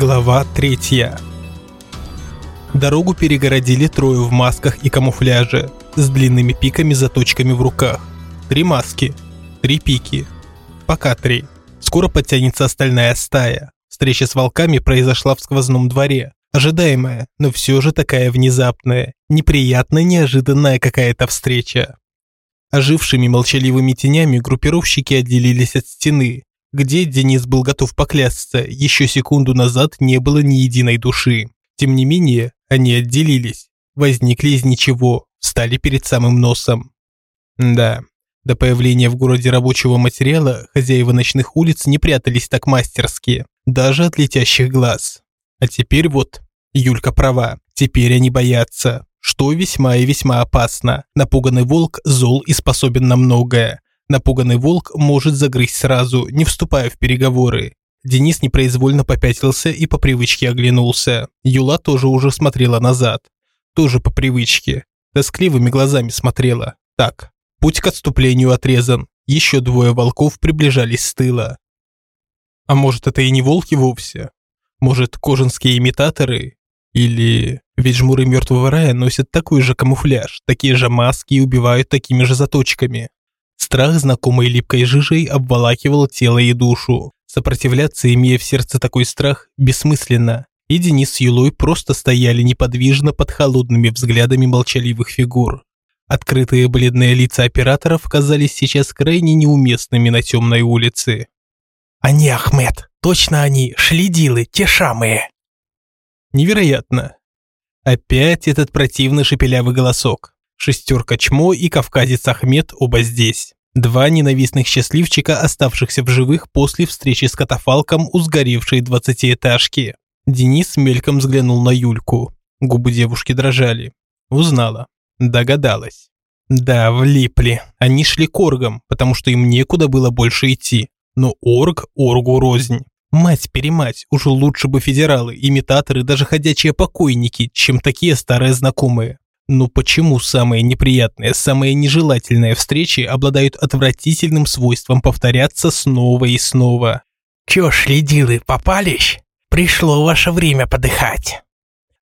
Глава третья. Дорогу перегородили трое в масках и камуфляже, с длинными пиками заточками в руках. Три маски, три пики. Пока три. Скоро подтянется остальная стая. Встреча с волками произошла в сквозном дворе. Ожидаемая, но все же такая внезапная, неприятная, неожиданная какая-то встреча. Ожившими молчаливыми тенями группировщики отделились от стены, где Денис был готов поклясться, еще секунду назад не было ни единой души. Тем не менее, они отделились, возникли из ничего, стали перед самым носом. Да, до появления в городе рабочего материала хозяева ночных улиц не прятались так мастерски, даже от летящих глаз. А теперь вот, Юлька права, теперь они боятся, что весьма и весьма опасно. Напуганный волк зол и способен на многое. Напуганный волк может загрызть сразу, не вступая в переговоры. Денис непроизвольно попятился и по привычке оглянулся. Юла тоже уже смотрела назад. Тоже по привычке. Тоскливыми глазами смотрела. Так, путь к отступлению отрезан. Еще двое волков приближались с тыла. А может, это и не волки вовсе? Может, кожанские имитаторы? Или... Ведь жмуры мертвого рая носят такой же камуфляж, такие же маски и убивают такими же заточками. Страх, знакомой липкой жижей, обволакивал тело и душу. Сопротивляться, имея в сердце такой страх, бессмысленно. И Денис с Юлой просто стояли неподвижно под холодными взглядами молчаливых фигур. Открытые бледные лица операторов казались сейчас крайне неуместными на темной улице. «Они, Ахмед, точно они, шлидилы, те шамые!» Невероятно. Опять этот противный шепелявый голосок. Шестерка Чмо и кавказец Ахмед оба здесь. Два ненавистных счастливчика, оставшихся в живых после встречи с катафалком у сгоревшей двадцатиэтажки. Денис мельком взглянул на Юльку. Губы девушки дрожали. Узнала. Догадалась. Да, влипли. Они шли к оргам, потому что им некуда было больше идти. Но орг оргу рознь. Мать-перемать, уже лучше бы федералы, имитаторы, даже ходячие покойники, чем такие старые знакомые. Но почему самые неприятные, самые нежелательные встречи обладают отвратительным свойством повторяться снова и снова? «Чё ж, ледилы, попались? Пришло ваше время подыхать!»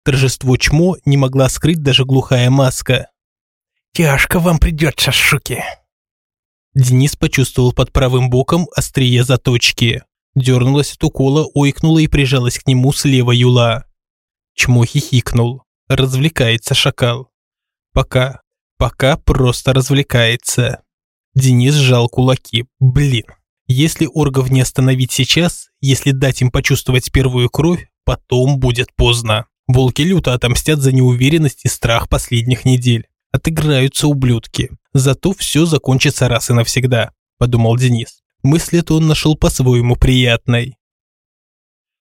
Торжество чмо не могла скрыть даже глухая маска. «Тяжко вам придется, шуки!» Денис почувствовал под правым боком острие заточки. Дернулась от укола, ойкнула и прижалась к нему слева Юла. Чмо хихикнул. Развлекается шакал. Пока, пока просто развлекается. Денис сжал кулаки. Блин. Если оргов не остановить сейчас, если дать им почувствовать первую кровь, потом будет поздно. Волки люто отомстят за неуверенность и страх последних недель. Отыграются ублюдки. Зато все закончится раз и навсегда, подумал Денис. Мысль эту он нашел по-своему приятной.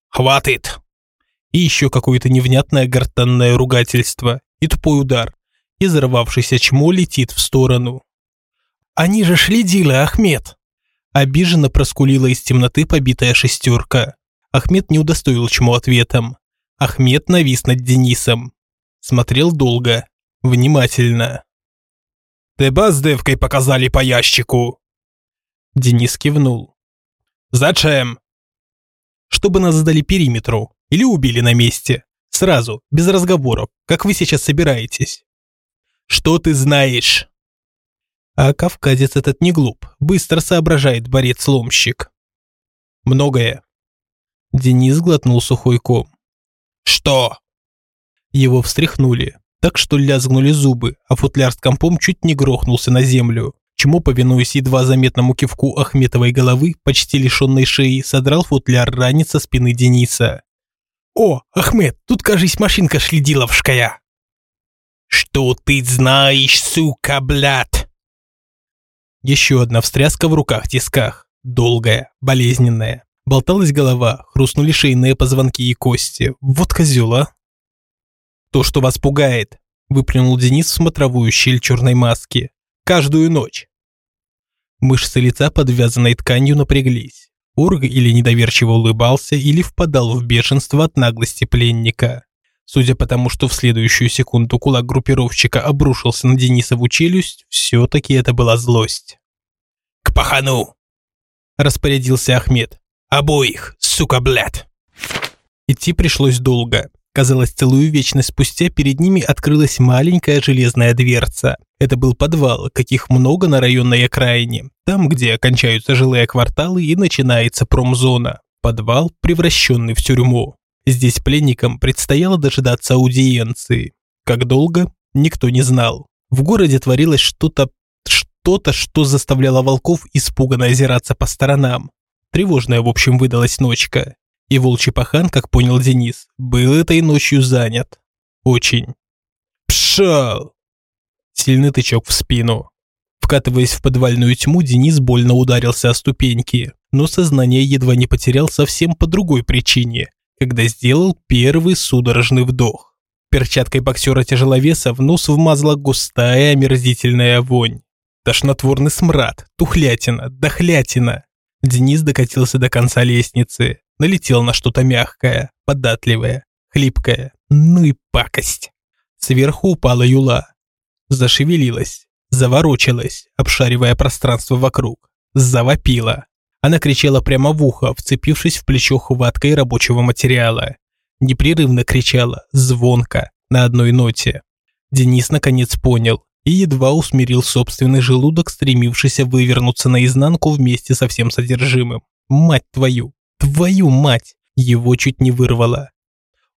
«Хватит!» И еще какое-то невнятное гортанное ругательство и тупой удар и взорвавшийся чмо летит в сторону. «Они же следили, Ахмед!» Обиженно проскулила из темноты побитая шестерка. Ахмед не удостоил чмо ответом. Ахмед навис над Денисом. Смотрел долго, внимательно. «Тебя с девкой показали по ящику!» Денис кивнул. «Зачем?» «Чтобы нас сдали периметру или убили на месте. Сразу, без разговоров, как вы сейчас собираетесь». Что ты знаешь?» А кавказец этот не глуп, быстро соображает борец-ломщик. «Многое». Денис глотнул сухой ком. «Что?» Его встряхнули, так что лязгнули зубы, а футляр с компом чуть не грохнулся на землю, чему, повинуясь едва заметному кивку Ахметовой головы, почти лишенной шеи, содрал футляр ранец со спины Дениса. «О, Ахмед, тут, кажись, машинка шледиловская!» «Что ты знаешь, сука, блядь?» Еще одна встряска в руках-тисках, долгая, болезненная. Болталась голова, хрустнули шейные позвонки и кости. Вот козел, а! «То, что вас пугает», – выплюнул Денис в смотровую щель черной маски. «Каждую ночь». Мышцы лица, подвязанной тканью, напряглись. Ург или недоверчиво улыбался, или впадал в бешенство от наглости пленника. Судя по тому, что в следующую секунду кулак группировщика обрушился на Денисову челюсть, все-таки это была злость. «К пахану!» – распорядился Ахмед. «Обоих, сука, блядь!» Идти пришлось долго. Казалось, целую вечность спустя перед ними открылась маленькая железная дверца. Это был подвал, каких много на районной окраине, там, где окончаются жилые кварталы и начинается промзона. Подвал, превращенный в тюрьму. Здесь пленникам предстояло дожидаться аудиенции. Как долго, никто не знал. В городе творилось что-то, что-то, что заставляло волков испуганно озираться по сторонам. Тревожная, в общем, выдалась ночка. И волчий пахан, как понял Денис, был этой ночью занят. Очень. Пшал! Сильный тычок в спину. Вкатываясь в подвальную тьму, Денис больно ударился о ступеньки, но сознание едва не потерял совсем по другой причине, когда сделал первый судорожный вдох. Перчаткой боксера-тяжеловеса в нос вмазала густая омерзительная вонь. Тошнотворный смрад, тухлятина, дохлятина. Денис докатился до конца лестницы, налетел на что-то мягкое, податливое, хлипкое. Ну и пакость. Сверху упала юла. Зашевелилась, заворочилась, обшаривая пространство вокруг. Завопила. Она кричала прямо в ухо, вцепившись в плечо хваткой рабочего материала. Непрерывно кричала, звонко, на одной ноте. Денис наконец понял и едва усмирил собственный желудок, стремившийся вывернуться наизнанку вместе со всем содержимым. Мать твою! Твою мать! Его чуть не вырвало.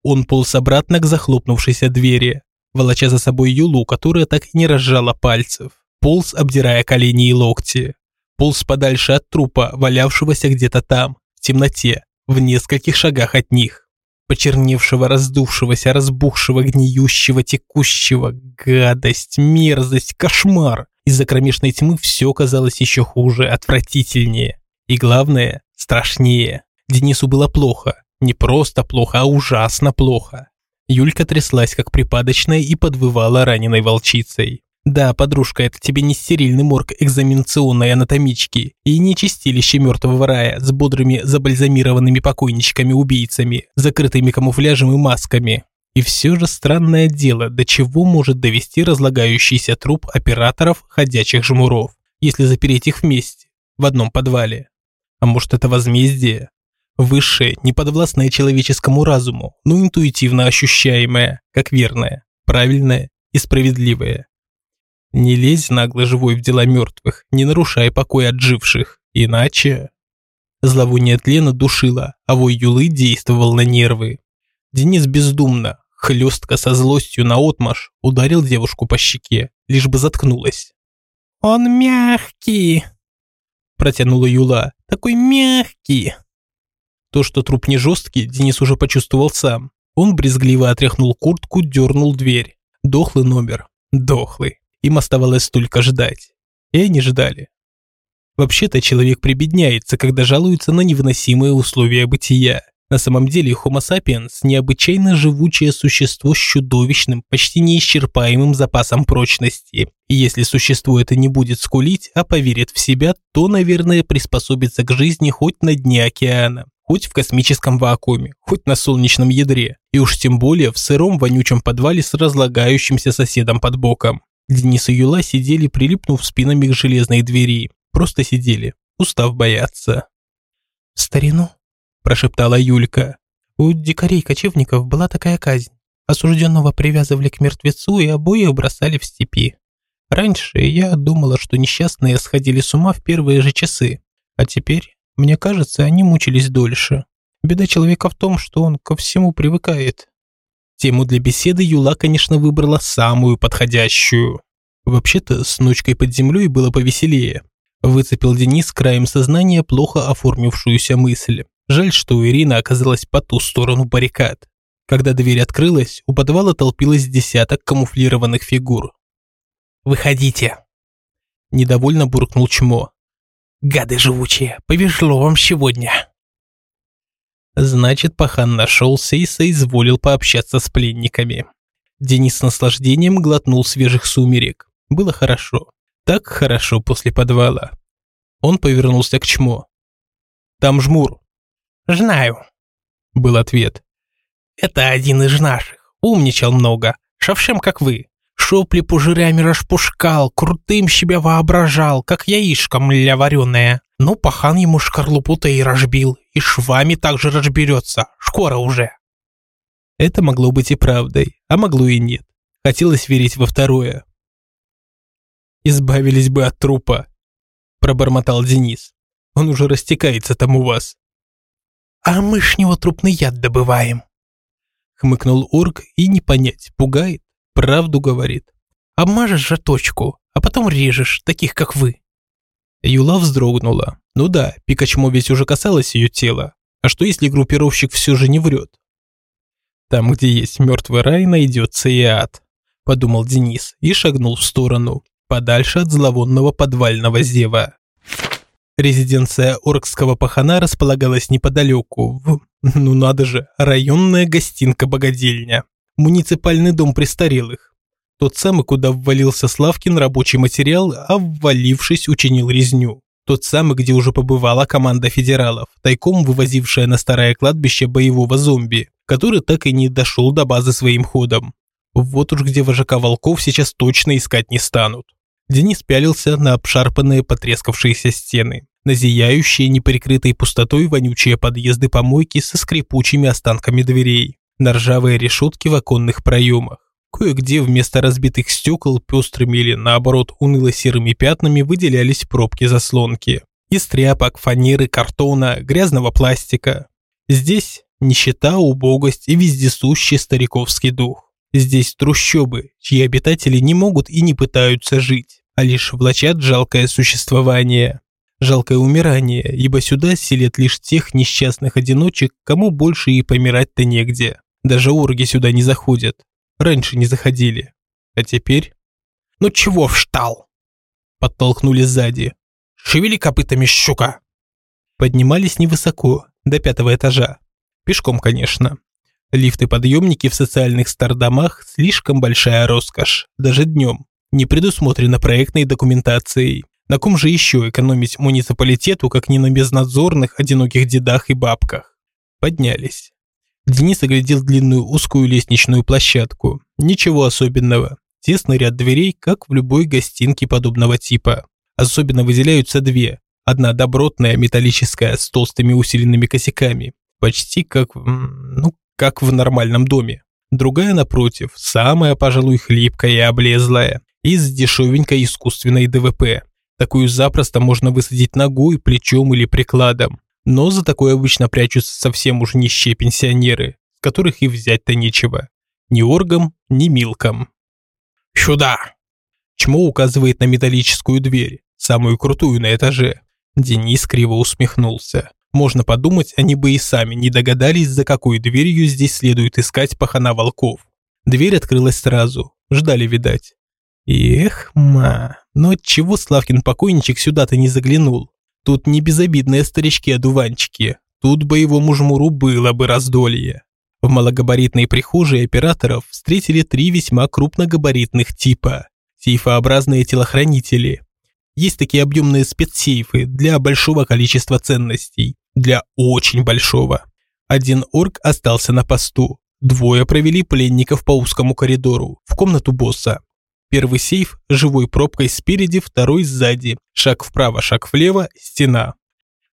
Он полз обратно к захлопнувшейся двери, волоча за собой Юлу, которая так и не разжала пальцев. Полз, обдирая колени и локти. Полз подальше от трупа, валявшегося где-то там, в темноте, в нескольких шагах от них. Почерневшего, раздувшегося, разбухшего, гниющего, текущего. Гадость, мерзость, кошмар. Из-за кромешной тьмы все казалось еще хуже, отвратительнее. И главное, страшнее. Денису было плохо. Не просто плохо, а ужасно плохо. Юлька тряслась, как припадочная, и подвывала раненой волчицей. Да, подружка, это тебе не стерильный морг экзаменационной анатомички и не чистилище мертвого рая с бодрыми забальзамированными покойничками-убийцами, закрытыми камуфляжем и масками. И все же странное дело, до чего может довести разлагающийся труп операторов ходячих жмуров, если запереть их вместе, в одном подвале. А может это возмездие? Высшее, неподвластное человеческому разуму, но интуитивно ощущаемое, как верное, правильное и справедливое. Не лезь нагло живой в дела мертвых, не нарушай покой отживших, иначе... Зловоние тлена душило, а вой юлы действовал на нервы. Денис бездумно, хлестко со злостью наотмашь, ударил девушку по щеке, лишь бы заткнулась. «Он мягкий!» Протянула Юла. «Такой мягкий!» То, что труп не жесткий, Денис уже почувствовал сам. Он брезгливо отряхнул куртку, дернул дверь. Дохлый номер. Дохлый. Им оставалось только ждать. И они ждали. Вообще-то человек прибедняется, когда жалуется на невыносимые условия бытия. На самом деле Homo sapiens – необычайно живучее существо с чудовищным, почти неисчерпаемым запасом прочности. И если существо это не будет скулить, а поверит в себя, то, наверное, приспособится к жизни хоть на дне океана, хоть в космическом вакууме, хоть на солнечном ядре, и уж тем более в сыром вонючем подвале с разлагающимся соседом под боком. Денис и Юла сидели, прилипнув спинами к железной двери. Просто сидели, устав бояться. «В старину?» – прошептала Юлька. «У дикарей-кочевников была такая казнь. Осужденного привязывали к мертвецу и обоих бросали в степи. Раньше я думала, что несчастные сходили с ума в первые же часы, а теперь, мне кажется, они мучились дольше. Беда человека в том, что он ко всему привыкает. Тему для беседы Юла, конечно, выбрала самую подходящую. Вообще-то, с ночкой под землей было повеселее. Выцепил Денис краем сознания плохо оформившуюся мысль. Жаль, что у Ирины оказалась по ту сторону баррикад. Когда дверь открылась, у подвала толпилось десяток камуфлированных фигур. «Выходите!» Недовольно буркнул Чмо. «Гады живучие, повезло вам сегодня!» Значит, пахан нашелся и соизволил пообщаться с пленниками. Денис с наслаждением глотнул свежих сумерек. Было хорошо. Так хорошо после подвала. Он повернулся к чмо. «Там жмур». «Знаю», – был ответ. «Это один из наших. Умничал много. Шавшем, как вы. Шопли пужирями распушкал, крутым себя воображал, как яишко мля вареное. Ну, пахан ему шкарлупу-то и разбил, и швами также разберется, скоро уже. Это могло быть и правдой, а могло и нет. Хотелось верить во второе. «Избавились бы от трупа», – пробормотал Денис. «Он уже растекается там у вас». «А мы ж него трупный яд добываем», – хмыкнул орк и не понять, пугает, правду говорит. «Обмажешь же точку, а потом режешь, таких как вы». Юла вздрогнула. Ну да, Пикачмо ведь уже касалось ее тела. А что если группировщик все же не врет? Там, где есть мертвый рай, найдется и ад, подумал Денис и шагнул в сторону, подальше от зловонного подвального зева. Резиденция Оркского пахана располагалась неподалеку, в, ну надо же, районная гостинка-богадельня, муниципальный дом престарелых. Тот самый, куда ввалился Славкин рабочий материал, а ввалившись, учинил резню. Тот самый, где уже побывала команда федералов, тайком вывозившая на старое кладбище боевого зомби, который так и не дошел до базы своим ходом. Вот уж где вожака волков сейчас точно искать не станут. Денис пялился на обшарпанные потрескавшиеся стены на зияющие неприкрытой пустотой вонючие подъезды помойки со скрипучими останками дверей, на ржавые решетки в оконных проемах. Кое-где вместо разбитых стекол пестрыми или, наоборот, уныло-серыми пятнами выделялись пробки-заслонки. Из тряпок, фанеры, картона, грязного пластика. Здесь нищета, убогость и вездесущий стариковский дух. Здесь трущобы, чьи обитатели не могут и не пытаются жить, а лишь влачат жалкое существование. Жалкое умирание, ибо сюда селят лишь тех несчастных одиночек, кому больше и помирать-то негде. Даже орги сюда не заходят. Раньше не заходили. А теперь... «Ну чего встал?» Подтолкнули сзади. «Шевели копытами, щука!» Поднимались невысоко, до пятого этажа. Пешком, конечно. Лифты-подъемники в социальных стардомах – слишком большая роскошь, даже днем. Не предусмотрено проектной документацией. На ком же еще экономить муниципалитету, как не на безнадзорных, одиноких дедах и бабках? Поднялись. Денис оглядел длинную узкую лестничную площадку. Ничего особенного. Тесный ряд дверей, как в любой гостинке подобного типа. Особенно выделяются две. Одна добротная, металлическая, с толстыми усиленными косяками. Почти как, ну, как в нормальном доме. Другая, напротив, самая, пожалуй, хлипкая и облезлая. Из дешевенькой искусственной ДВП. Такую запросто можно высадить ногой, плечом или прикладом. Но за такое обычно прячутся совсем уж нищие пенсионеры, которых и взять-то нечего. Ни оргам, ни милкам. «Сюда!» Чмо указывает на металлическую дверь, самую крутую на этаже. Денис криво усмехнулся. Можно подумать, они бы и сами не догадались, за какой дверью здесь следует искать пахана волков. Дверь открылась сразу, ждали, видать. Эх, ма, но отчего Славкин покойничек сюда-то не заглянул? Тут не безобидные старички-одуванчики, тут боевому жмуру было бы раздолье. В малогабаритной прихожей операторов встретили три весьма крупногабаритных типа. Сейфообразные телохранители. Есть такие объемные спецсейфы для большого количества ценностей. Для очень большого. Один орк остался на посту. Двое провели пленников по узкому коридору, в комнату босса. Первый сейф живой пробкой спереди, второй сзади. Шаг вправо, шаг влево, стена.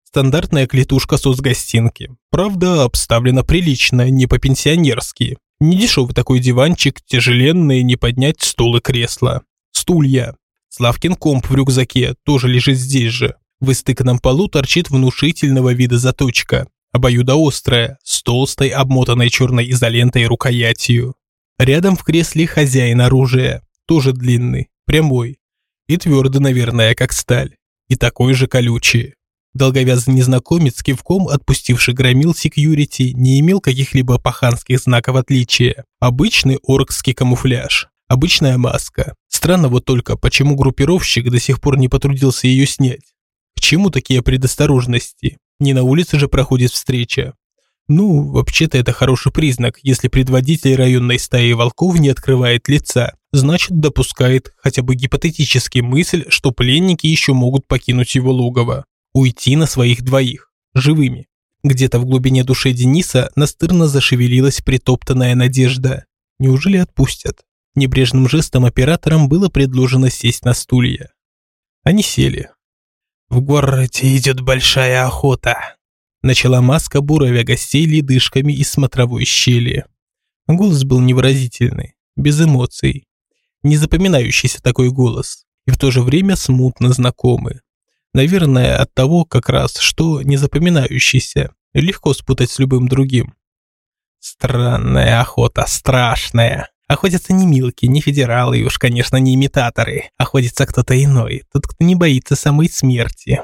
Стандартная клетушка соцгостинки. Правда, обставлена прилично, не по-пенсионерски. Недешевый такой диванчик, тяжеленные, не поднять стул и кресло. Стулья. Славкин комп в рюкзаке тоже лежит здесь же. В истыканном полу торчит внушительного вида заточка. Обоюдоострая, с толстой, обмотанной черной изолентой рукоятью. Рядом в кресле хозяин оружия тоже длинный, прямой. И твердый, наверное, как сталь. И такой же колючий. Долговязый незнакомец, кивком отпустивший громил секьюрити, не имел каких-либо паханских знаков отличия. Обычный оркский камуфляж. Обычная маска. Странно вот только, почему группировщик до сих пор не потрудился ее снять. К чему такие предосторожности? Не на улице же проходит встреча. Ну, вообще-то это хороший признак, если предводитель районной стаи волков не открывает лица, значит допускает хотя бы гипотетически мысль, что пленники еще могут покинуть его логово, уйти на своих двоих, живыми. Где-то в глубине души Дениса настырно зашевелилась притоптанная надежда. Неужели отпустят? Небрежным жестом операторам было предложено сесть на стулья. Они сели. «В городе идет большая охота», Начала маска, буровя гостей ледышками из смотровой щели. Голос был невыразительный, без эмоций. Не запоминающийся такой голос. И в то же время смутно знакомый. Наверное, от того как раз, что не запоминающийся. Легко спутать с любым другим. Странная охота, страшная. Охотятся не милки, не федералы и уж, конечно, не имитаторы. Охотится кто-то иной, тот, кто не боится самой смерти.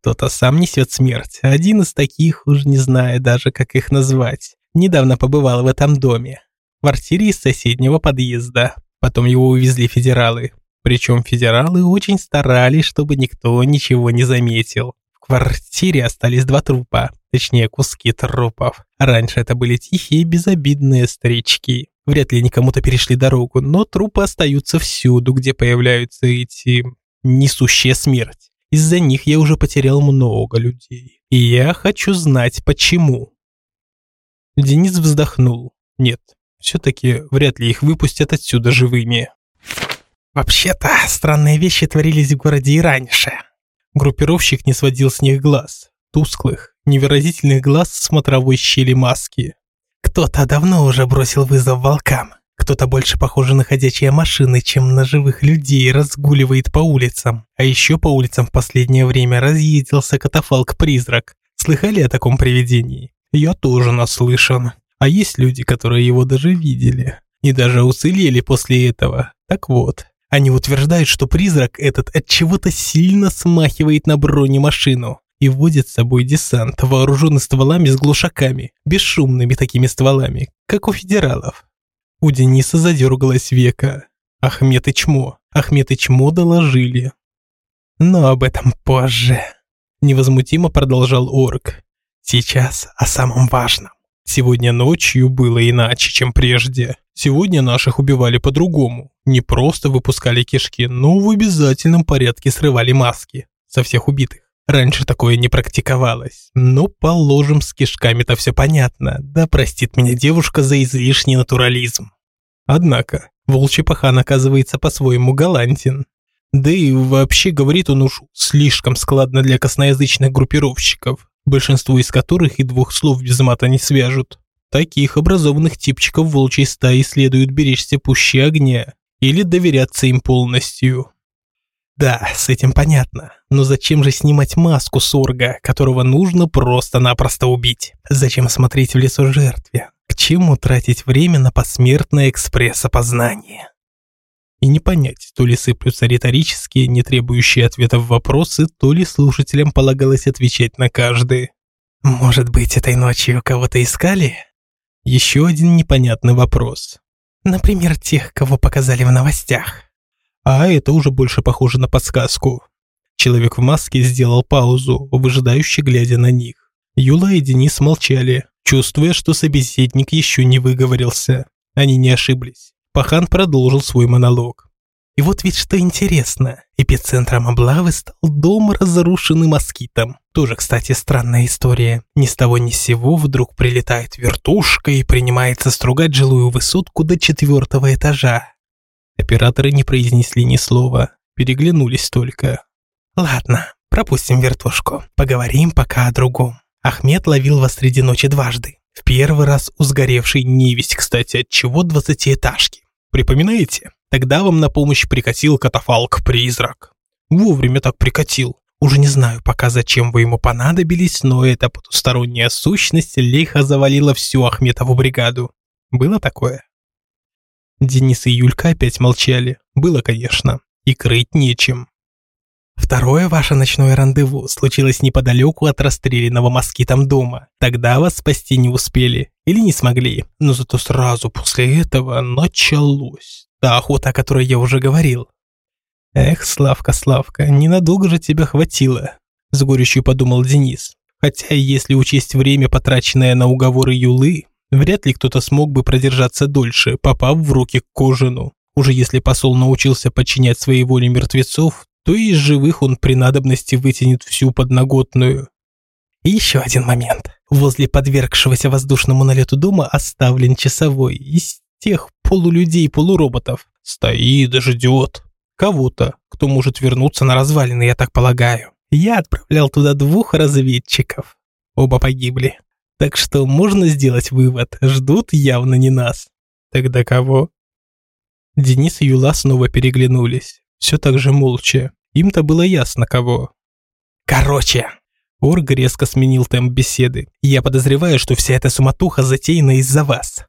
Кто-то сам несет смерть. Один из таких, уж не знаю даже, как их назвать. Недавно побывал в этом доме. В квартире из соседнего подъезда. Потом его увезли федералы. Причем федералы очень старались, чтобы никто ничего не заметил. В квартире остались два трупа, точнее куски трупов. Раньше это были тихие безобидные старички. Вряд ли они кому-то перешли дорогу, но трупы остаются всюду, где появляются эти несущие смерть. Из-за них я уже потерял много людей. И я хочу знать, почему. Денис вздохнул. Нет, все-таки вряд ли их выпустят отсюда живыми. Вообще-то, странные вещи творились в городе и раньше. Группировщик не сводил с них глаз. Тусклых, невыразительных глаз смотровой щели маски. Кто-то давно уже бросил вызов волкам. Кто-то больше похожий на ходячие машины, чем на живых людей, разгуливает по улицам. А еще по улицам в последнее время разъездился катафалк-призрак. Слыхали о таком привидении? Я тоже наслышан. А есть люди, которые его даже видели. И даже уцелели после этого. Так вот, они утверждают, что призрак этот от чего-то сильно смахивает на бронемашину и вводит с собой десант, вооруженный стволами с глушаками, бесшумными такими стволами, как у федералов. У Дениса задергалось века. Ахмед и Чмо. Ахмед и Чмо доложили. Но об этом позже. Невозмутимо продолжал Орк. Сейчас о самом важном. Сегодня ночью было иначе, чем прежде. Сегодня наших убивали по-другому. Не просто выпускали кишки, но в обязательном порядке срывали маски со всех убитых. Раньше такое не практиковалось. Но, положим, с кишками-то все понятно. Да простит меня девушка за излишний натурализм. Однако, волчий пахан оказывается по-своему галантен. Да и вообще говорит он уж слишком складно для косноязычных группировщиков, большинство из которых и двух слов без мата не свяжут. Таких образованных типчиков волчьей стаи следует беречься пуще огня или доверяться им полностью. Да, с этим понятно. Но зачем же снимать маску Сорга, которого нужно просто-напросто убить? Зачем смотреть в лицо жертве? К чему тратить время на посмертное экспресс-опознание? И не понять, то ли сыплются риторические, не требующие ответов вопросы, то ли слушателям полагалось отвечать на каждый. Может быть, этой ночью кого-то искали? Еще один непонятный вопрос. Например, тех, кого показали в новостях. А это уже больше похоже на подсказку. Человек в маске сделал паузу, выжидающе глядя на них. Юла и Денис молчали, чувствуя, что собеседник еще не выговорился. Они не ошиблись. Пахан продолжил свой монолог. И вот ведь что интересно, эпицентром облавы стал дом, разрушенный москитом. Тоже, кстати, странная история. Ни с того ни с сего вдруг прилетает вертушка и принимается стругать жилую высотку до четвертого этажа. Операторы не произнесли ни слова, переглянулись только. «Ладно, пропустим вертушку. Поговорим пока о другом». Ахмед ловил вас среди ночи дважды. В первый раз у сгоревшей невесть, кстати, от чего двадцатиэтажки. Припоминаете? Тогда вам на помощь прикатил катафалк-призрак. Вовремя так прикатил. Уже не знаю пока, зачем вы ему понадобились, но эта потусторонняя сущность лихо завалила всю Ахметову бригаду. Было такое? Денис и Юлька опять молчали. Было, конечно. И крыть нечем. Второе ваше ночное рандеву случилось неподалеку от расстрелянного москитом дома. Тогда вас спасти не успели. Или не смогли. Но зато сразу после этого началось. Та охота, о которой я уже говорил. Эх, Славка, Славка, ненадолго же тебя хватило. С горечью подумал Денис. Хотя, если учесть время, потраченное на уговоры Юлы, Вряд ли кто-то смог бы продержаться дольше, попав в руки к Кожину. Уже если посол научился подчинять своей воле мертвецов, то из живых он при надобности вытянет всю подноготную. И еще один момент. Возле подвергшегося воздушному налету дома оставлен часовой из тех полулюдей-полуроботов. Стоит, ждет. Кого-то, кто может вернуться на развалины, я так полагаю. Я отправлял туда двух разведчиков. Оба погибли. Так что можно сделать вывод, ждут явно не нас. Тогда кого? Денис и Юла снова переглянулись. Все так же молча. Им-то было ясно, кого. Короче, Орг резко сменил темп беседы. «Я подозреваю, что вся эта суматоха затеяна из-за вас».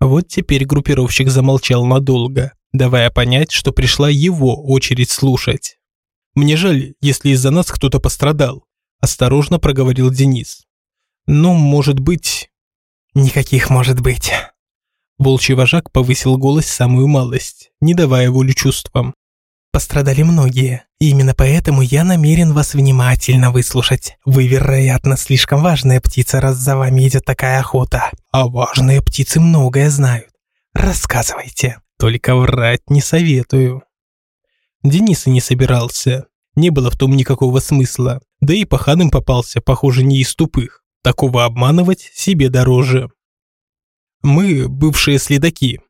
Вот теперь группировщик замолчал надолго, давая понять, что пришла его очередь слушать. «Мне жаль, если из-за нас кто-то пострадал», – осторожно проговорил Денис. «Ну, может быть...» «Никаких может быть». Волчий вожак повысил голос самую малость, не давая волю чувствам. Пострадали многие, и именно поэтому я намерен вас внимательно выслушать. Вы, вероятно, слишком важная птица, раз за вами идет такая охота. А важные птицы многое знают. Рассказывайте. Только врать не советую. Денис и не собирался. Не было в том никакого смысла. Да и пахан им попался, похоже, не из тупых. Такого обманывать себе дороже. Мы бывшие следаки,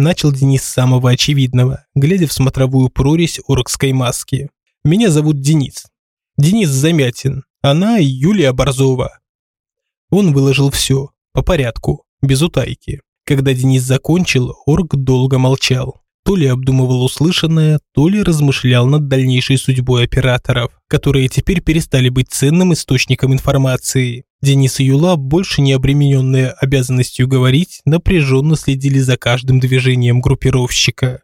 Начал Денис с самого очевидного, глядя в смотровую прорезь оркской маски. «Меня зовут Денис. Денис Замятин. Она Юлия Борзова». Он выложил все, по порядку, без утайки. Когда Денис закончил, орк долго молчал. То ли обдумывал услышанное, то ли размышлял над дальнейшей судьбой операторов, которые теперь перестали быть ценным источником информации. Денис и Юла, больше не обремененные обязанностью говорить, напряженно следили за каждым движением группировщика.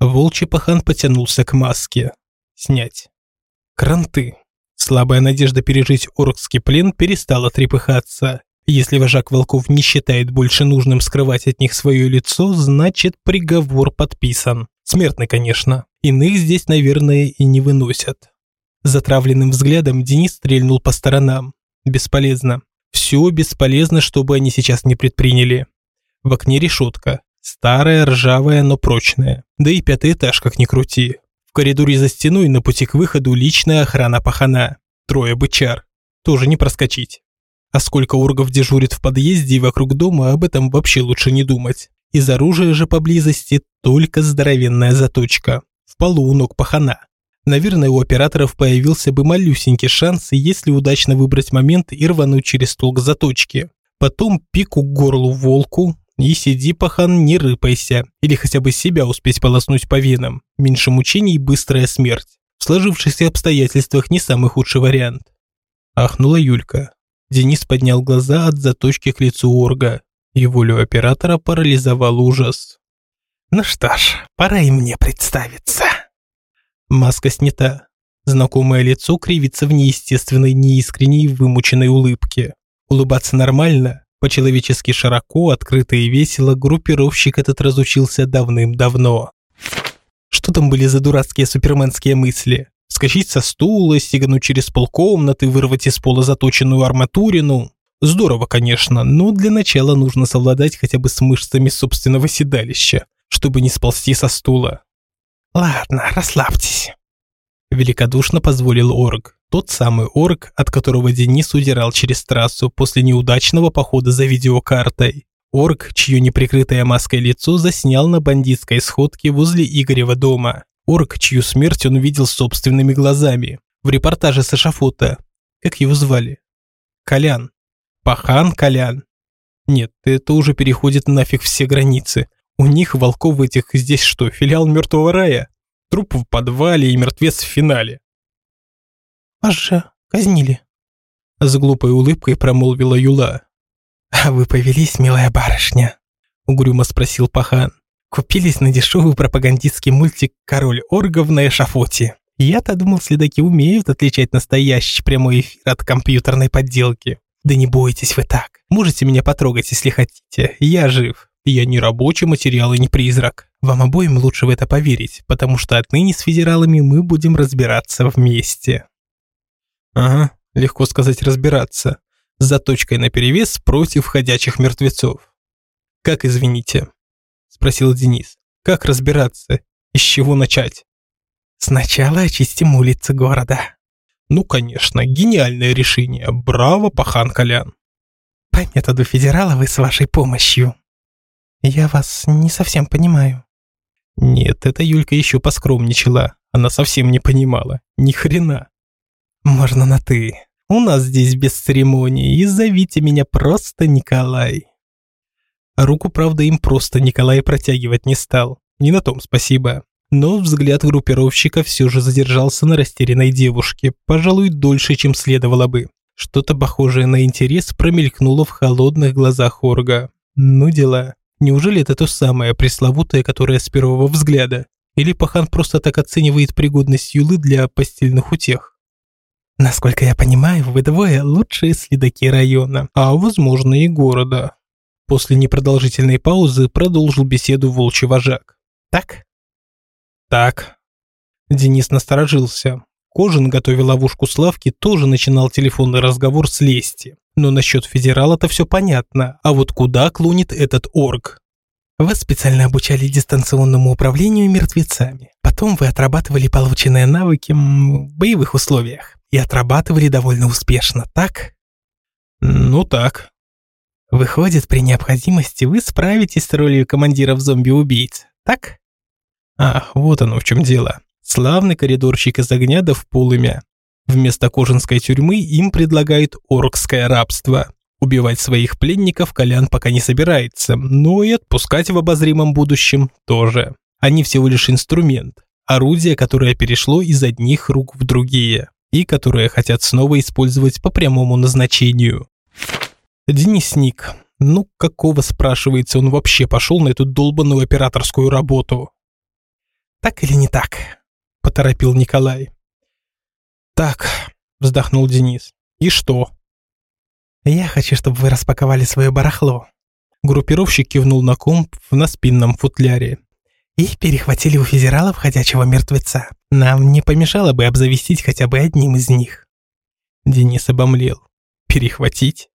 Волчий пахан потянулся к маске. Снять. Кранты. Слабая надежда пережить оркский плен перестала трепыхаться. Если вожак волков не считает больше нужным скрывать от них свое лицо, значит приговор подписан. Смертный, конечно. Иных здесь, наверное, и не выносят. Затравленным взглядом Денис стрельнул по сторонам. Бесполезно. Все бесполезно, что бы они сейчас не предприняли. В окне решетка. Старая, ржавая, но прочная. Да и пятый этаж, как ни крути. В коридоре за стеной на пути к выходу личная охрана пахана. Трое бычар. Тоже не проскочить. А сколько ургов дежурит в подъезде и вокруг дома, об этом вообще лучше не думать. Из оружия же поблизости только здоровенная заточка. В полу у ног пахана. Наверное, у операторов появился бы малюсенький шанс, если удачно выбрать момент и рвануть через стол к заточке. Потом пику горлу волку, и сиди, пахан, не рыпайся. Или хотя бы себя успеть полоснуть по венам. Меньше мучений, быстрая смерть. В сложившихся обстоятельствах не самый худший вариант. Ахнула Юлька. Денис поднял глаза от заточки к лицу Орга. И волю оператора парализовал ужас. «Ну что ж, пора и мне представиться». Маска снята. Знакомое лицо кривится в неестественной, неискренней, вымученной улыбке. Улыбаться нормально, по-человечески широко, открыто и весело группировщик этот разучился давным-давно. Что там были за дурацкие суперменские мысли? Скачать со стула, стегануть через полкомнаты, вырвать из пола заточенную арматурину? Здорово, конечно, но для начала нужно совладать хотя бы с мышцами собственного седалища, чтобы не сползти со стула. «Ладно, расслабьтесь», – великодушно позволил Орг. Тот самый Орг, от которого Денис удирал через трассу после неудачного похода за видеокартой. Орг, чье неприкрытое маской лицо заснял на бандитской сходке возле Игорева дома. Орг, чью смерть он увидел собственными глазами. В репортаже с эшафота. Как его звали? Колян. Пахан Колян. Нет, это уже переходит нафиг все границы. У них, волков этих, здесь что, филиал мертвого рая? Труп в подвале и мертвец в финале. «Вас же казнили», – с глупой улыбкой промолвила Юла. «А вы повелись, милая барышня?» – угрюмо спросил Пахан. «Купились на дешевый пропагандистский мультик «Король оргов на эшафоте». Я-то думал, следаки умеют отличать настоящий прямой эфир от компьютерной подделки. Да не бойтесь вы так. Можете меня потрогать, если хотите. Я жив. Я не рабочий материал и не призрак. Вам обоим лучше в это поверить, потому что отныне с федералами мы будем разбираться вместе. Ага, легко сказать разбираться. С заточкой наперевес против ходячих мертвецов. Как извините? Спросил Денис. Как разбираться? Из чего начать? Сначала очистим улицы города. Ну, конечно, гениальное решение. Браво, пахан Колян. По методу федерала и с вашей помощью. «Я вас не совсем понимаю». Нет, эта Юлька еще поскромничала. Она совсем не понимала. Ни хрена. «Можно на «ты». У нас здесь без церемонии, и зовите меня просто Николай». Руку, правда, им просто Николай протягивать не стал. Не на том спасибо. Но взгляд группировщика все же задержался на растерянной девушке, пожалуй, дольше, чем следовало бы. Что-то похожее на интерес промелькнуло в холодных глазах Орга. Ну дела. Неужели это то самое пресловутое, которое с первого взгляда? Или пахан просто так оценивает пригодность Юлы для постельных утех? Насколько я понимаю, вы двое лучшие следаки района, а возможно и города. После непродолжительной паузы продолжил беседу волчий вожак. Так? Так. Денис насторожился. Кожин, готовя ловушку Славки, тоже начинал телефонный разговор с лести. Но насчет федерала-то все понятно, а вот куда клонит этот орг? Вас специально обучали дистанционному управлению мертвецами. Потом вы отрабатывали полученные навыки в боевых условиях. И отрабатывали довольно успешно, так? Ну так. Выходит, при необходимости вы справитесь с ролью командиров зомби-убийц, так? Ах, вот оно в чем дело. Славный коридорчик из огня да в полымя. Вместо кожанской тюрьмы им предлагают оркское рабство. Убивать своих пленников Колян пока не собирается, но и отпускать в обозримом будущем тоже. Они всего лишь инструмент, орудие, которое перешло из одних рук в другие и которое хотят снова использовать по прямому назначению. Денис Ник. Ну, какого, спрашивается, он вообще пошел на эту долбанную операторскую работу? Так или не так? Поторопил Николай. Так, вздохнул Денис. И что? Я хочу, чтобы вы распаковали свое барахло. Группировщик кивнул на комп в наспинном футляре. И перехватили у федералов ходячего мертвеца. Нам не помешало бы обзавестись хотя бы одним из них. Денис обомлел. Перехватить?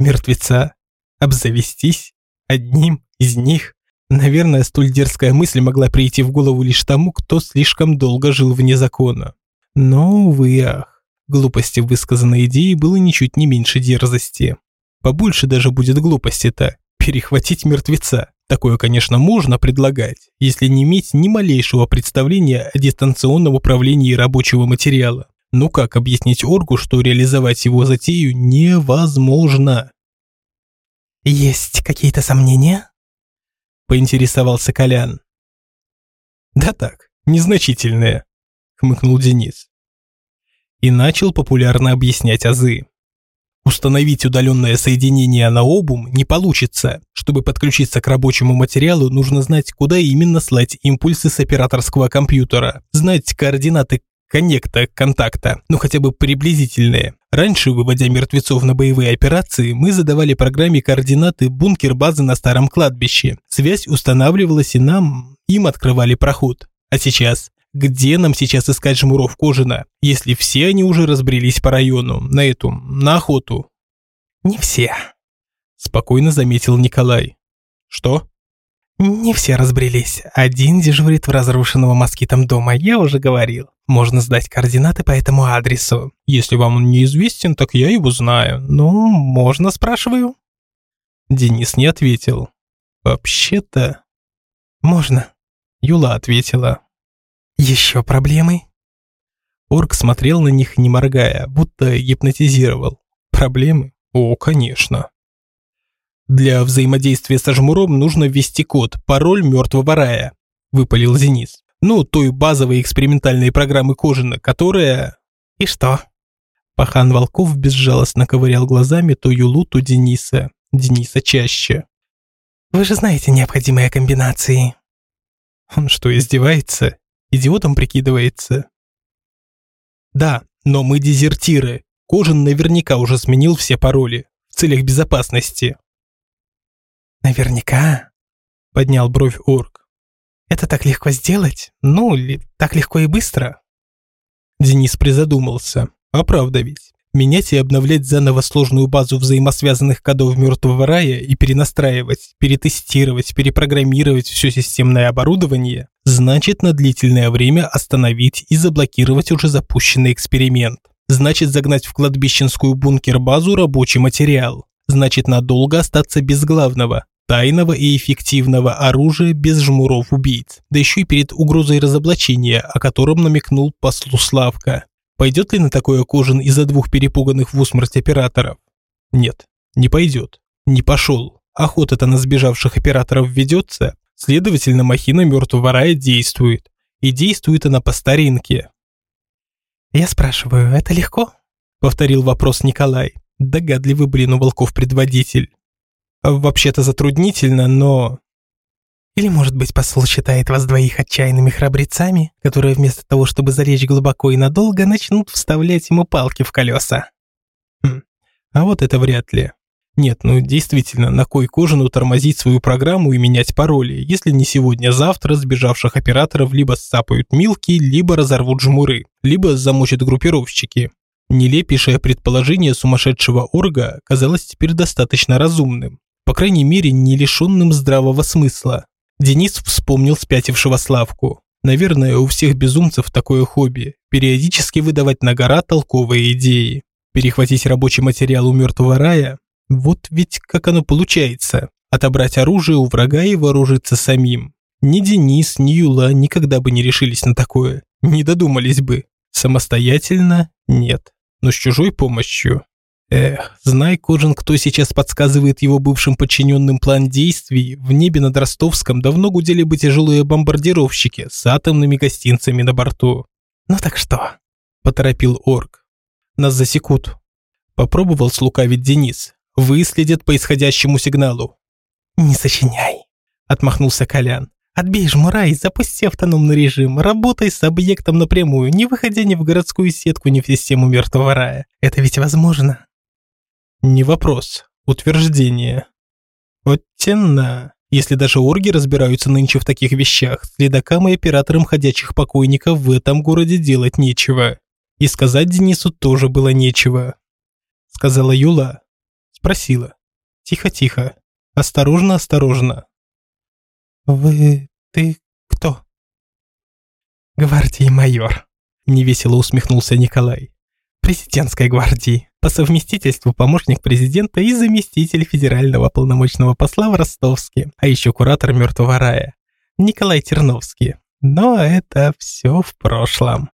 Мертвеца? Обзавестись? Одним из них? Наверное, столь дерзкая мысль могла прийти в голову лишь тому, кто слишком долго жил вне закона. Но, увы, ах, глупости высказанной идеи было ничуть не меньше дерзости. Побольше даже будет глупости-то. Перехватить мертвеца. Такое, конечно, можно предлагать, если не иметь ни малейшего представления о дистанционном управлении рабочего материала. Но как объяснить Оргу, что реализовать его затею невозможно? «Есть какие-то сомнения?» поинтересовался Колян. Да так, незначительные, хмыкнул Денис. И начал популярно объяснять азы. Установить удаленное соединение на обум не получится. Чтобы подключиться к рабочему материалу, нужно знать, куда именно слать импульсы с операторского компьютера, знать координаты коннекта контакта, ну хотя бы приблизительные. Раньше, выводя мертвецов на боевые операции, мы задавали программе координаты бункер-базы на старом кладбище. Связь устанавливалась и нам, им открывали проход. А сейчас? Где нам сейчас искать жмуров Кожина, если все они уже разбрелись по району, на эту, на охоту? Не все, спокойно заметил Николай. Что? Не все разбрелись. Один дежурит в разрушенного москитом дома, я уже говорил. Можно сдать координаты по этому адресу. Если вам он неизвестен, так я его знаю. Ну, можно, спрашиваю? Денис не ответил. Вообще-то... Можно. Юла ответила. Еще проблемы? Орк смотрел на них, не моргая, будто гипнотизировал. Проблемы? О, конечно. Для взаимодействия со жмуром нужно ввести код, пароль мертвого рая, выпалил Зенис. Ну, той базовой экспериментальной программы Кожина, которая... И что? Пахан Волков безжалостно ковырял глазами то Юлу, то Дениса. Дениса чаще. Вы же знаете необходимые комбинации. Он что, издевается? Идиотом прикидывается? Да, но мы дезертиры. Кожин наверняка уже сменил все пароли в целях безопасности. Наверняка, поднял бровь Орк. Это так легко сделать? Ну, или так легко и быстро? Денис призадумался. А правда ведь. Менять и обновлять заново сложную базу взаимосвязанных кодов мертвого рая и перенастраивать, перетестировать, перепрограммировать все системное оборудование значит на длительное время остановить и заблокировать уже запущенный эксперимент. Значит загнать в кладбищенскую бункер-базу рабочий материал. Значит надолго остаться без главного тайного и эффективного оружия без жмуров-убийц, да еще и перед угрозой разоблачения, о котором намекнул послу Славка. Пойдет ли на такое Кожин из-за двух перепуганных в усмерть операторов? Нет, не пойдет. Не пошел. охота-то на сбежавших операторов ведется, следовательно, махина мертвого рая действует. И действует она по старинке. «Я спрашиваю, это легко?» – повторил вопрос Николай. Догадливый, блин, у волков предводитель. Вообще-то затруднительно, но... Или, может быть, посол считает вас двоих отчаянными храбрецами, которые вместо того, чтобы залечь глубоко и надолго, начнут вставлять ему палки в колеса? Хм, а вот это вряд ли. Нет, ну действительно, на кой кожану тормозить свою программу и менять пароли, если не сегодня, а сбежавших операторов либо сцапают милки, либо разорвут жмуры, либо замочат группировщики. Нелепейшее предположение сумасшедшего орга казалось теперь достаточно разумным, по крайней мере не лишенным здравого смысла. Денис вспомнил спятившего Славку. Наверное, у всех безумцев такое хобби – периодически выдавать на гора толковые идеи. Перехватить рабочий материал у мертвого рая – вот ведь как оно получается. Отобрать оружие у врага и вооружиться самим. Ни Денис, ни Юла никогда бы не решились на такое. Не додумались бы. Самостоятельно – нет. Но с чужой помощью Эх, знай, Кожин, кто сейчас подсказывает его бывшим подчиненным план действий, в небе над Ростовском давно гудели бы тяжелые бомбардировщики с атомными гостинцами на борту. «Ну так что?» – поторопил Орк. «Нас засекут». Попробовал слукавить Денис. Выследят по исходящему сигналу. «Не сочиняй», – отмахнулся Колян. «Отбей жмура и запусти автономный режим. Работай с объектом напрямую, не выходя ни в городскую сетку, ни в систему мертвого рая. Это ведь возможно». Не вопрос, утверждение. Вот тенно. Если даже орги разбираются нынче в таких вещах, следакам и операторам ходячих покойников в этом городе делать нечего. И сказать Денису тоже было нечего. Сказала Юла. Спросила. Тихо-тихо. Осторожно-осторожно. «Вы... ты кто?» «Гвардии майор», – невесело усмехнулся Николай. «Президентской гвардии по совместительству помощник президента и заместитель федерального полномочного посла в Ростовске, а еще куратор Мертвого рая, Николай Терновский. Но это все в прошлом.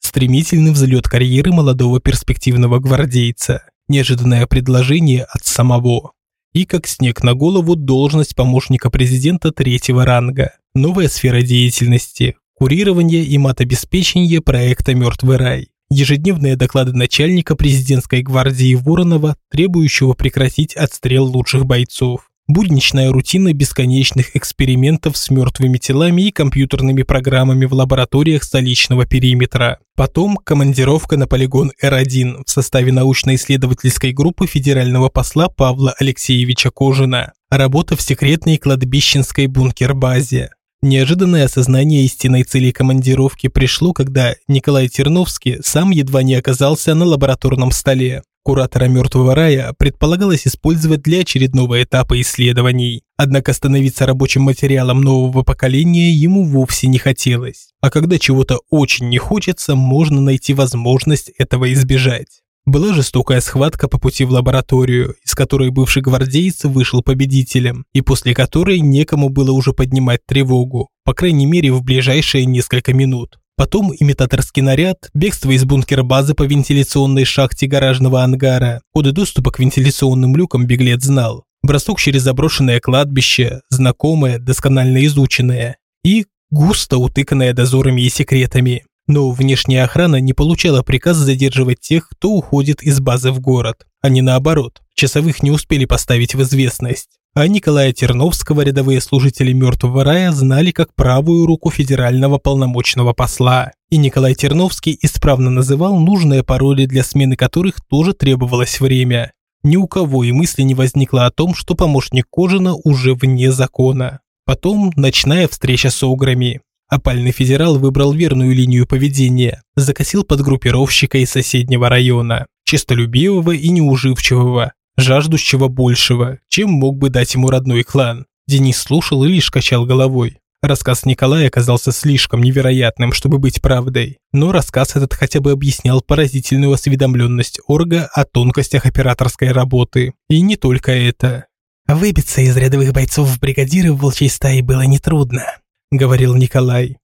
Стремительный взлет карьеры молодого перспективного гвардейца, неожиданное предложение от самого. И как снег на голову должность помощника президента третьего ранга, новая сфера деятельности, курирование и матобеспечение проекта «Мертвый рай», ежедневные доклады начальника президентской гвардии Воронова, требующего прекратить отстрел лучших бойцов. Будничная рутина бесконечных экспериментов с мертвыми телами и компьютерными программами в лабораториях столичного периметра. Потом командировка на полигон Р-1 в составе научно-исследовательской группы федерального посла Павла Алексеевича Кожина. Работа в секретной кладбищенской бункер-базе. Неожиданное осознание истинной цели командировки пришло, когда Николай Терновский сам едва не оказался на лабораторном столе. Куратора «Мертвого рая» предполагалось использовать для очередного этапа исследований. Однако становиться рабочим материалом нового поколения ему вовсе не хотелось. А когда чего-то очень не хочется, можно найти возможность этого избежать. Была жестокая схватка по пути в лабораторию, из которой бывший гвардеец вышел победителем, и после которой некому было уже поднимать тревогу, по крайней мере в ближайшие несколько минут. Потом имитаторский наряд, бегство из бункера базы по вентиляционной шахте гаражного ангара. Коды доступа к вентиляционным люкам беглец знал. Бросок через заброшенное кладбище, знакомое, досконально изученное. И густо утыканное дозорами и секретами. Но внешняя охрана не получала приказ задерживать тех, кто уходит из базы в город, а не наоборот. Часовых не успели поставить в известность. А Николая Терновского рядовые служители Мертвого рая знали как правую руку федерального полномочного посла. И Николай Терновский исправно называл нужные пароли, для смены которых тоже требовалось время. Ни у кого и мысли не возникло о том, что помощник Кожина уже вне закона. Потом ночная встреча с ограми. Опальный федерал выбрал верную линию поведения, закосил под группировщика из соседнего района, честолюбивого и неуживчивого, жаждущего большего, чем мог бы дать ему родной клан. Денис слушал и лишь качал головой. Рассказ Николая оказался слишком невероятным, чтобы быть правдой, но рассказ этот хотя бы объяснял поразительную осведомленность Орга о тонкостях операторской работы. И не только это. Выбиться из рядовых бойцов в бригадиры в волчьей стае было нетрудно говорил Николай.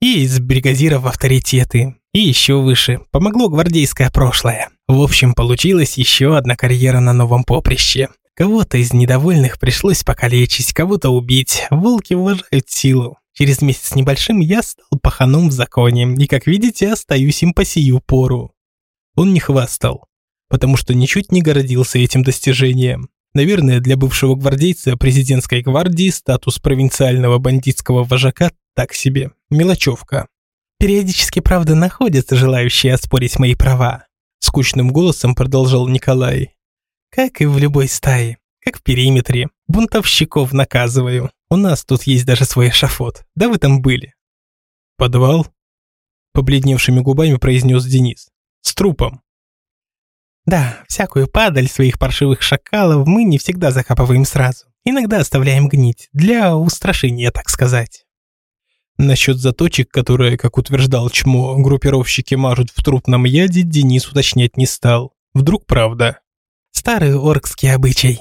И из бригадиров авторитеты, и еще выше. Помогло гвардейское прошлое. В общем, получилась еще одна карьера на новом поприще. Кого-то из недовольных пришлось покалечить, кого-то убить. Волки уважают силу. Через месяц небольшим я стал паханом в законе, и, как видите, остаюсь им по сию пору. Он не хвастал, потому что ничуть не гордился этим достижением. Наверное, для бывшего гвардейца президентской гвардии статус провинциального бандитского вожака так себе, мелочевка. Периодически, правда, находятся желающие оспорить мои права. Скучным голосом продолжал Николай. Как и в любой стае, как в периметре. Бунтовщиков наказываю. У нас тут есть даже свой эшафот. Да вы там были. Подвал? Побледневшими губами произнес Денис. С трупом. Да, всякую падаль своих паршивых шакалов мы не всегда закапываем сразу. Иногда оставляем гнить, для устрашения, так сказать. Насчет заточек, которые, как утверждал Чмо, группировщики мажут в трупном яде, Денис уточнять не стал. Вдруг правда. Старый оркский обычай.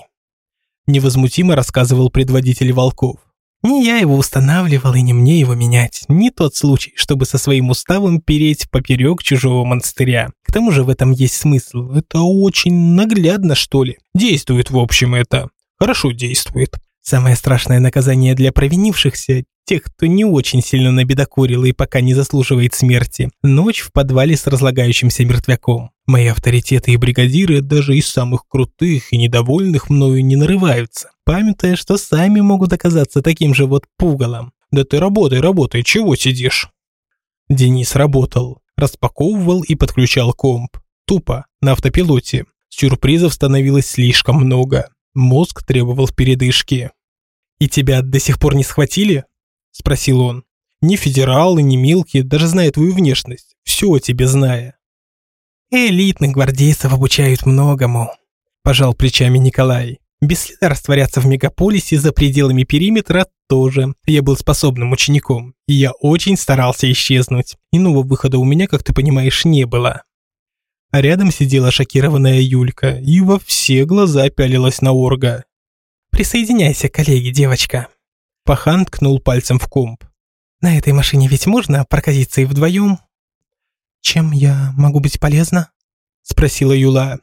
Невозмутимо рассказывал предводитель волков. Не я его устанавливал и не мне его менять. Не тот случай, чтобы со своим уставом переть поперек чужого монастыря. К тому же в этом есть смысл. Это очень наглядно, что ли. Действует, в общем, это. Хорошо действует. Самое страшное наказание для провинившихся тех, кто не очень сильно набедокурил и пока не заслуживает смерти. Ночь в подвале с разлагающимся мертвяком. Мои авторитеты и бригадиры даже из самых крутых и недовольных мною не нарываются, памятая, что сами могут оказаться таким же вот пугалом. Да ты работай, работай, чего сидишь? Денис работал, распаковывал и подключал комп. Тупо, на автопилоте. Сюрпризов становилось слишком много. Мозг требовал передышки. «И тебя до сих пор не схватили?» – спросил он. «Ни федералы, ни милки, даже зная твою внешность. Все о тебе зная». «Элитных гвардейцев обучают многому», – пожал плечами Николай. «Без следа растворяться в мегаполисе за пределами периметра тоже. Я был способным учеником, и я очень старался исчезнуть. Иного выхода у меня, как ты понимаешь, не было». А рядом сидела шокированная Юлька и во все глаза пялилась на Орга. «Присоединяйся, коллеги, девочка», Пахан ткнул пальцем в комп. «На этой машине ведь можно прокатиться и вдвоем?» «Чем я могу быть полезна?» Спросила Юла.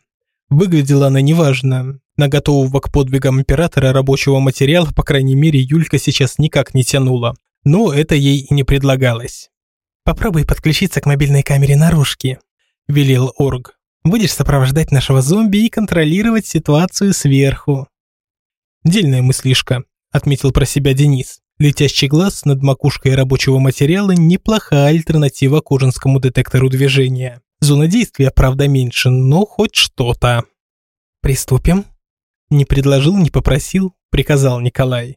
Выглядела она неважно. На готового к подвигам императора рабочего материала, по крайней мере, Юлька сейчас никак не тянула. Но это ей и не предлагалось. «Попробуй подключиться к мобильной камере наружки», – велел Орг. «Будешь сопровождать нашего зомби и контролировать ситуацию сверху». Дельная мыслишка отметил про себя Денис. Летящий глаз над макушкой рабочего материала – неплохая альтернатива кожанскому детектору движения. Зона действия, правда, меньше, но хоть что-то. «Приступим?» Не предложил, не попросил, приказал Николай.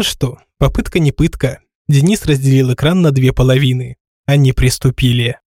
Что, попытка не пытка. Денис разделил экран на две половины. Они приступили.